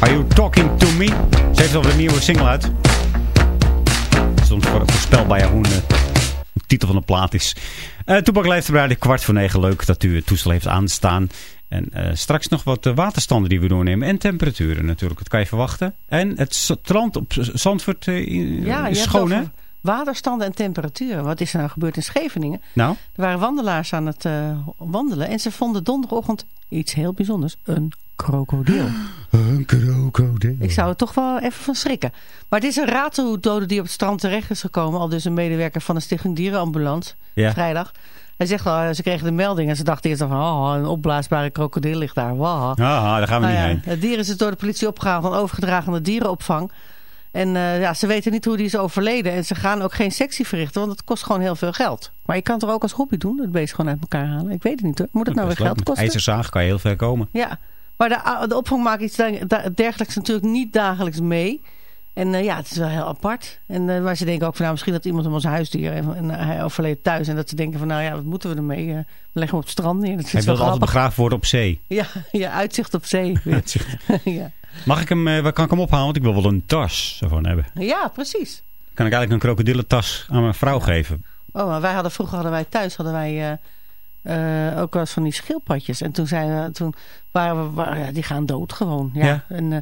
Are You Talking To Me? Ze heeft al een nieuwe single uit. Stond voor, voorspelbaar ja, hoe een, eh, de titel van de plaat is. Uh, Toepak leeft erbij de kwart voor negen. Leuk dat u het toestel heeft aanstaan. En eh, straks nog wat waterstanden die we doornemen. En temperaturen natuurlijk. Dat kan je verwachten. En het strand op Zandvoort Ja, is schoon, hè? Waterstanden en temperaturen. Wat is er nou gebeurd in Scheveningen? Nou, Er waren wandelaars aan het wandelen. En ze vonden donderdagochtend iets heel bijzonders. Een krokodil. een krokodil. Ik zou er toch wel even van schrikken. Maar het is een ratelhoeddode die op het strand terecht is gekomen. Al dus een medewerker van de Stichting Dierenambulance. Ja. Vrijdag. Hij zegt al, ze kregen de melding en ze dachten eerst van... Oh, een opblaasbare krokodil ligt daar. Wow. Ah, daar gaan we Nou niet ja, heen. het dier is dus door de politie opgehaald en overgedragen naar de dierenopvang. En eh, ja, ze weten niet hoe die is overleden. En ze gaan ook geen sectie verrichten, want het kost gewoon heel veel geld. Maar je kan het er ook als hobby doen, het beest gewoon uit elkaar halen. Ik weet het niet hoor. Moet het nou weer Dat geld Met kosten? IJzerzaag kan je heel ver komen. Ja, maar de, de opvang maakt iets dergelijks natuurlijk niet dagelijks mee. En eh, ja, het is wel heel apart. En, eh, maar ze denken ook van nou, misschien dat iemand hem als huisdier en, en hij overleed thuis. En dat ze denken van nou ja, wat moeten we ermee? Eh, we leggen hem op het strand neer. Dat Hij wil altijd begraven worden op zee. Ja, ja, uitzicht op zee. ja. Mag ik hem, eh, waar kan ik hem ophalen? Want ik wil wel een tas ervan hebben. ja, precies. Kan ik eigenlijk een krokodillentas aan mijn vrouw geven? Oh, maar wij hadden vroeger hadden wij thuis hadden wij eh, ook wel eens van die schildpadjes. En toen zijn we, toen waren we, ja, die gaan dood gewoon. Ja. Ja. En eh,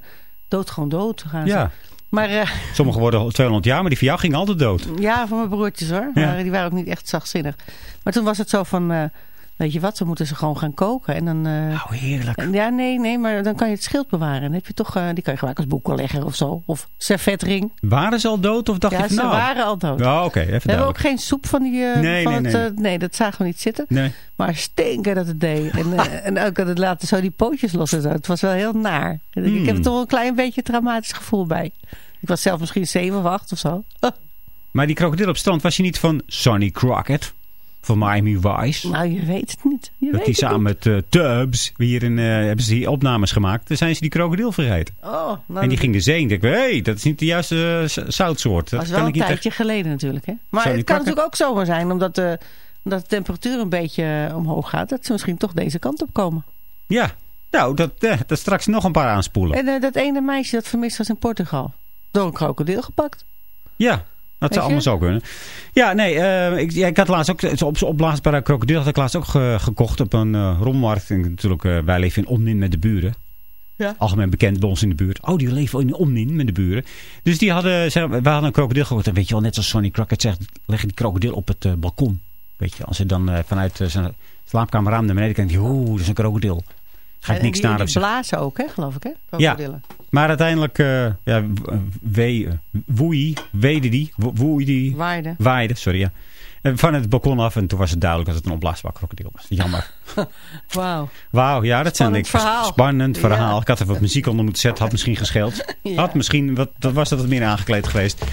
dood gewoon dood gaan Ja. ze. Maar eh, Sommigen worden 200 jaar, maar die van jou ging altijd dood. ja, van mijn broertjes hoor. Ja. Maar die waren ook niet echt zachtzinnig. Maar toen was het zo van, weet je wat, we moeten ze gewoon gaan koken. En dan, eh, Oh, heerlijk. ja, nee, nee, maar dan kan je het schild bewaren. Dan heb je toch, eh, die kan je gebruiken als boekenlegger of zo. Of servetring. Waren ze al dood of dacht Ja, je van ze nou? waren al dood. Ja, oké, even We hebben ook geen soep van die... eh, Nee, van nee, het, nee. nee, dat zagen we niet zitten. Nee. Maar stinken dat het deed. En, en ook dat het later zo die pootjes los en zo. Het was wel heel naar. Ik Hmm. heb er toch wel een klein beetje een traumatisch gevoel bij. Ik was zelf misschien zeven of acht of zo. Maar die krokodil op het strand was je niet van Sonny Crockett? Van Miami Vice? Nou, je weet het niet. Je dat weet die samen met eh, Tubbs, hier in, eh, hebben ze die opnames gemaakt. Toen zijn ze die krokodil vergeten. Oh, nou, en die ging de zee in. Ik dacht, hé, hey, dat is niet de juiste eh, zoutsoort. Dat Dat was wel kan een ik tijdje geleden natuurlijk. Hè? Maar het kan pakken? natuurlijk ook zomaar zijn. Omdat de, omdat de temperatuur een beetje omhoog gaat. Dat ze misschien toch deze kant op komen. Ja, nou, dat, dat straks nog een paar aanspoelen. En dat ene meisje dat vermist was in Portugal. Door een krokodil gepakt. Ja, dat zou allemaal zo kunnen. Ja, nee, eh, ik, ja, ik had laatst ook op zo'n opblaasbare krokodil had ik laatst ook ge- gekocht op een eh rommelmarkt. En natuurlijk, eh, wij leven in Omnin met de buren. Ja. Algemeen bekend bij ons in de buurt. Oh, die leven in Omnin met de buren. Dus die hadden, zeg, we hadden een krokodil gehoord. En weet je wel, net zoals Sonny Crockett zegt, leg je die krokodil op het eh, balkon. Weet je, als hij dan eh, vanuit eh, zijn slaapkamerraam naar beneden kijkt, oeh, dat is een krokodil. Ga ik En niks die, naar blazen ook, hè, geloof ik, hè? Krokodillen. Maar uiteindelijk, eh ja, w- wee, woei, weede die, wo- woei die, Waarde. waaide, sorry ja. Van het balkon af en toen was het duidelijk dat het een opblaasbaar krokodil was. Jammer. Wauw. Wauw, ja, dat zijn ik verhaal. spannend verhaal. Ja. Ik had er wat muziek onder moeten zetten, had misschien gescheeld. Ja. Had misschien, wat, dat was dat wat meer aangekleed geweest.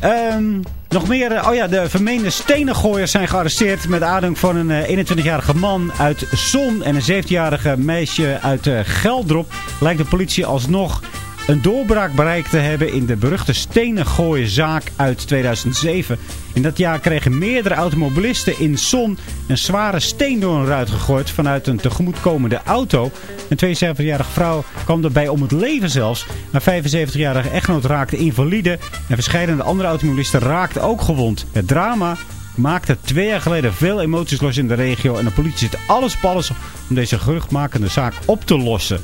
Ehm, nog meer, eh, oh ja, de vermeende stenengooiers zijn gearresteerd met aandank van een eh, 21-jarige man uit Zon en een 17-jarige meisje uit eh, Geldrop. Lijkt de politie alsnog een doorbraak bereikt te hebben in de beruchte stenengooierzaak uit 2007. In dat jaar kregen meerdere automobilisten in Zon een zware steen door een ruit gegooid vanuit een tegemoetkomende auto. Een 72-jarige vrouw kwam daarbij om het leven zelfs. Haar 75-jarige echtgenoot raakte invalide en verschillende andere automobilisten raakten ook gewond. Het drama maakte twee jaar geleden veel emoties los in de regio en de politie zit alles op alles om deze geruchtmakende zaak op te lossen.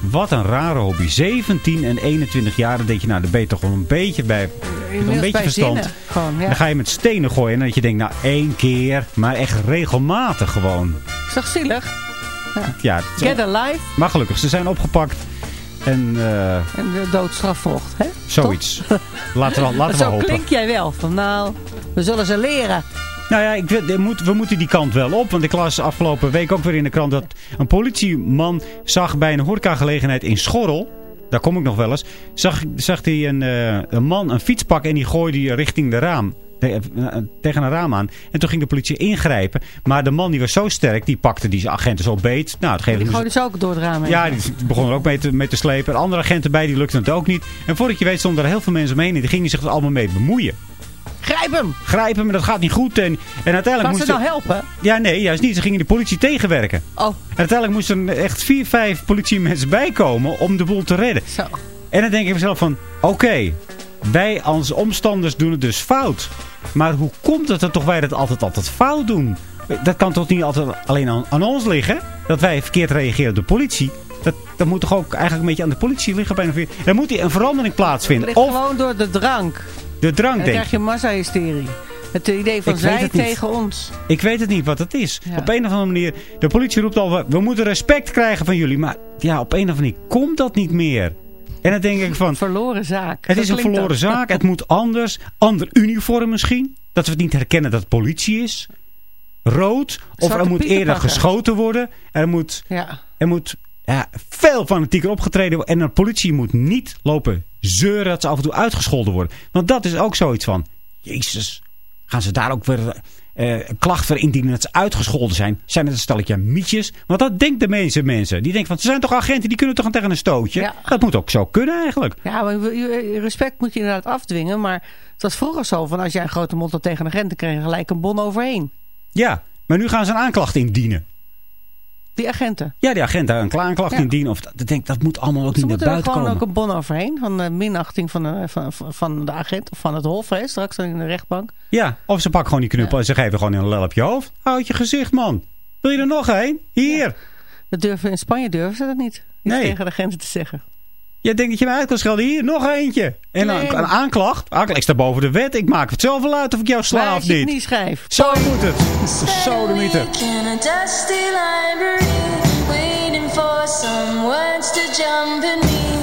Wat een rare hobby. 17 en 21 jaar. Dan denk je, nou, daar ben je toch wel een beetje bij. Een beetje bij verstand. zinnen. Gewoon, ja. Dan ga je met stenen gooien. En dat je denkt, nou, één keer. Maar echt regelmatig gewoon. Is toch zielig? Ja, Get alive maar gelukkig, ze zijn opgepakt. En eh, en de doodstraf volgt, hè? zoiets. Laten we, laten we Zo hopen. klink jij wel. Van nou, we zullen ze leren. Nou ja, ik, we moeten die kant wel op. Want ik las afgelopen week ook weer in de krant dat een politieman zag bij een horecagelegenheid in Schorrel. Daar kom ik nog wel eens. Zag, zag hij een, eh, een man een fiets pakken en die gooide die richting de raam. eh, tegen een raam aan. En toen ging de politie ingrijpen. Maar de man die was zo sterk, die pakte die agenten zo beet. Nou, het geeft Die hem- gooiden ze ook door het raam heen. ja, die begon er ook mee te, mee te slepen. En andere agenten bij, die lukte het ook niet. En voordat je weet stonden er heel veel mensen omheen en die gingen zich er allemaal mee bemoeien. Grijp hem! Grijp hem, en dat gaat niet goed. En, en uiteindelijk Gaan ze moesten... nou helpen? Ja, nee, juist niet. Ze gingen de politie tegenwerken. Oh, En uiteindelijk moesten er echt vier, vijf politiemensen bijkomen om de boel te redden. zo. En dan denk ik mezelf van, oké, wij als omstanders doen het dus fout. Maar hoe komt het dat toch wij dat altijd altijd fout doen? Dat kan toch niet altijd alleen aan, aan ons liggen? Dat wij verkeerd reageren op de politie? Dat, dat moet toch ook eigenlijk een beetje aan de politie liggen? Bijna weer. Er moet hier een verandering Het plaatsvinden. ligt Of gewoon door de drank. De drank, Dan krijg je massahysterie. Het idee van Ik zij tegen ons. Ik weet het niet wat het is. Ja. Op een of andere manier. De politie roept al, we- we moeten respect krijgen van jullie. Maar ja, op een of andere manier komt dat niet meer. En dan denk ik van, Verloren zaak. het is een verloren dat. zaak. Het moet anders. Ander uniform misschien. Dat we het niet herkennen dat het politie is. Rood. Of Zwarte er moet eerder pakken. geschoten worden. Er moet, Ja. er moet ja, veel fanatieker opgetreden worden. En de politie moet niet lopen zeuren dat ze af en toe uitgescholden worden. Want dat is ook zoiets van, jezus, gaan ze daar ook weer eh, een klacht voor indienen dat ze uitgescholden zijn? Zijn het een stelletje mietjes? Want dat denken de meeste mensen. Die denken van, ze zijn toch agenten, die kunnen toch tegen een stootje? Ja. Dat moet ook zo kunnen eigenlijk. Ja, maar je- respect moet je inderdaad afdwingen. Maar het was vroeger zo van als jij een grote mond had tegen een agent, dan kreeg je gelijk een bon overheen. Ja, maar nu gaan ze een aanklacht indienen. Die agenten. Ja, die agent daar een aanklacht Ja. indienen. Of dat, denk, dat moet allemaal ook Ze niet naar moeten er buiten gewoon komen. ook een bon overheen. Van de minachting van de, van, de agent of van het hof. Hè, straks dan in de rechtbank. Ja, of ze pakken gewoon die knuppel en ze geven gewoon een lel op je hoofd. Houd je gezicht, man. Wil je er nog een? Hier. Dat durven, in Spanje durven ze dat niet. Iets Nee. tegen de agenten te zeggen. Jij denkt dat je mij uit kan schelden. Hier, nog eentje. En Nee. een, aanklacht. Aanklacht, ik sta boven de wet. Ik maak het zelf wel uit of ik jou sla of je niet. niet schrijft. Zo moet het. Zo de mythe. In a dusty library, waiting for some words to jump in me.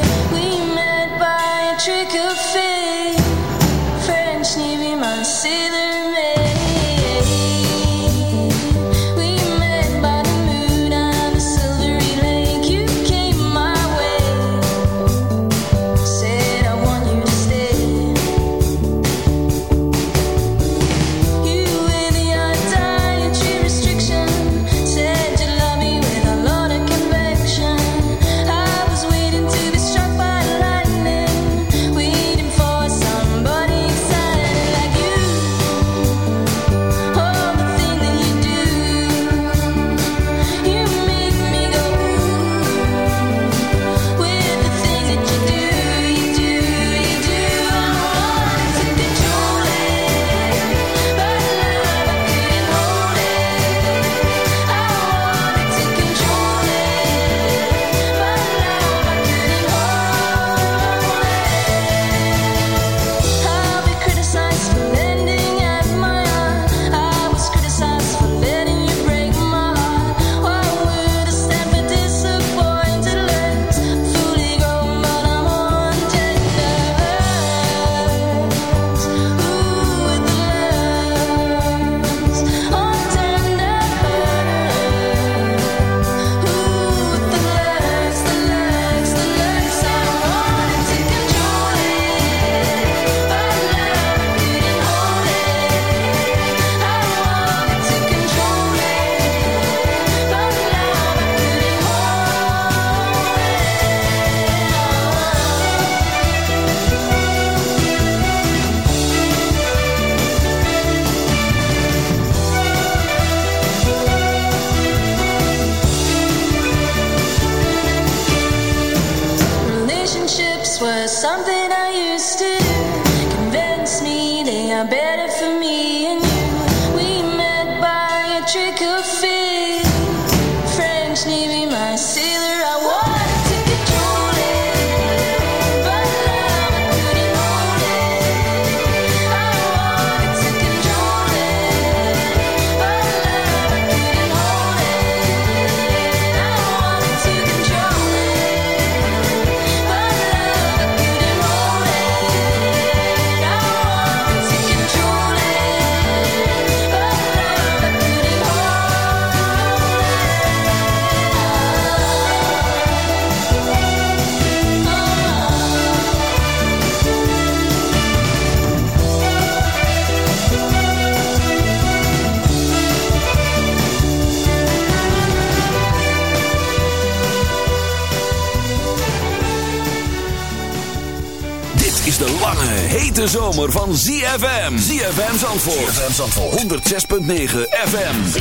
Zomer van ZFM. ZFM Zandvoort. ZFM Zandvoort. 106.9 FM.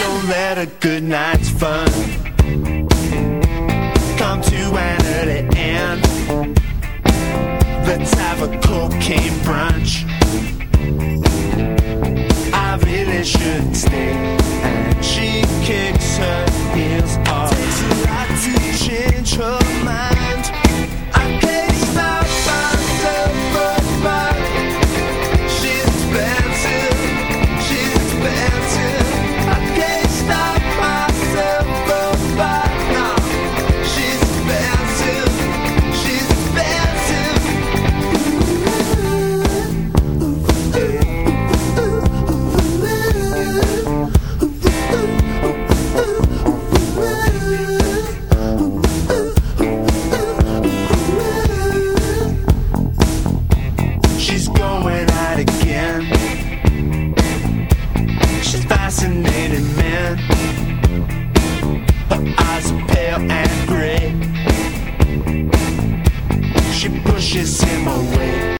Don't let a good night's fun come to an early end. Let's have a cocaine brunch. I really shouldn't stay. And she kicks her heels off. Takes a lot to change her mind.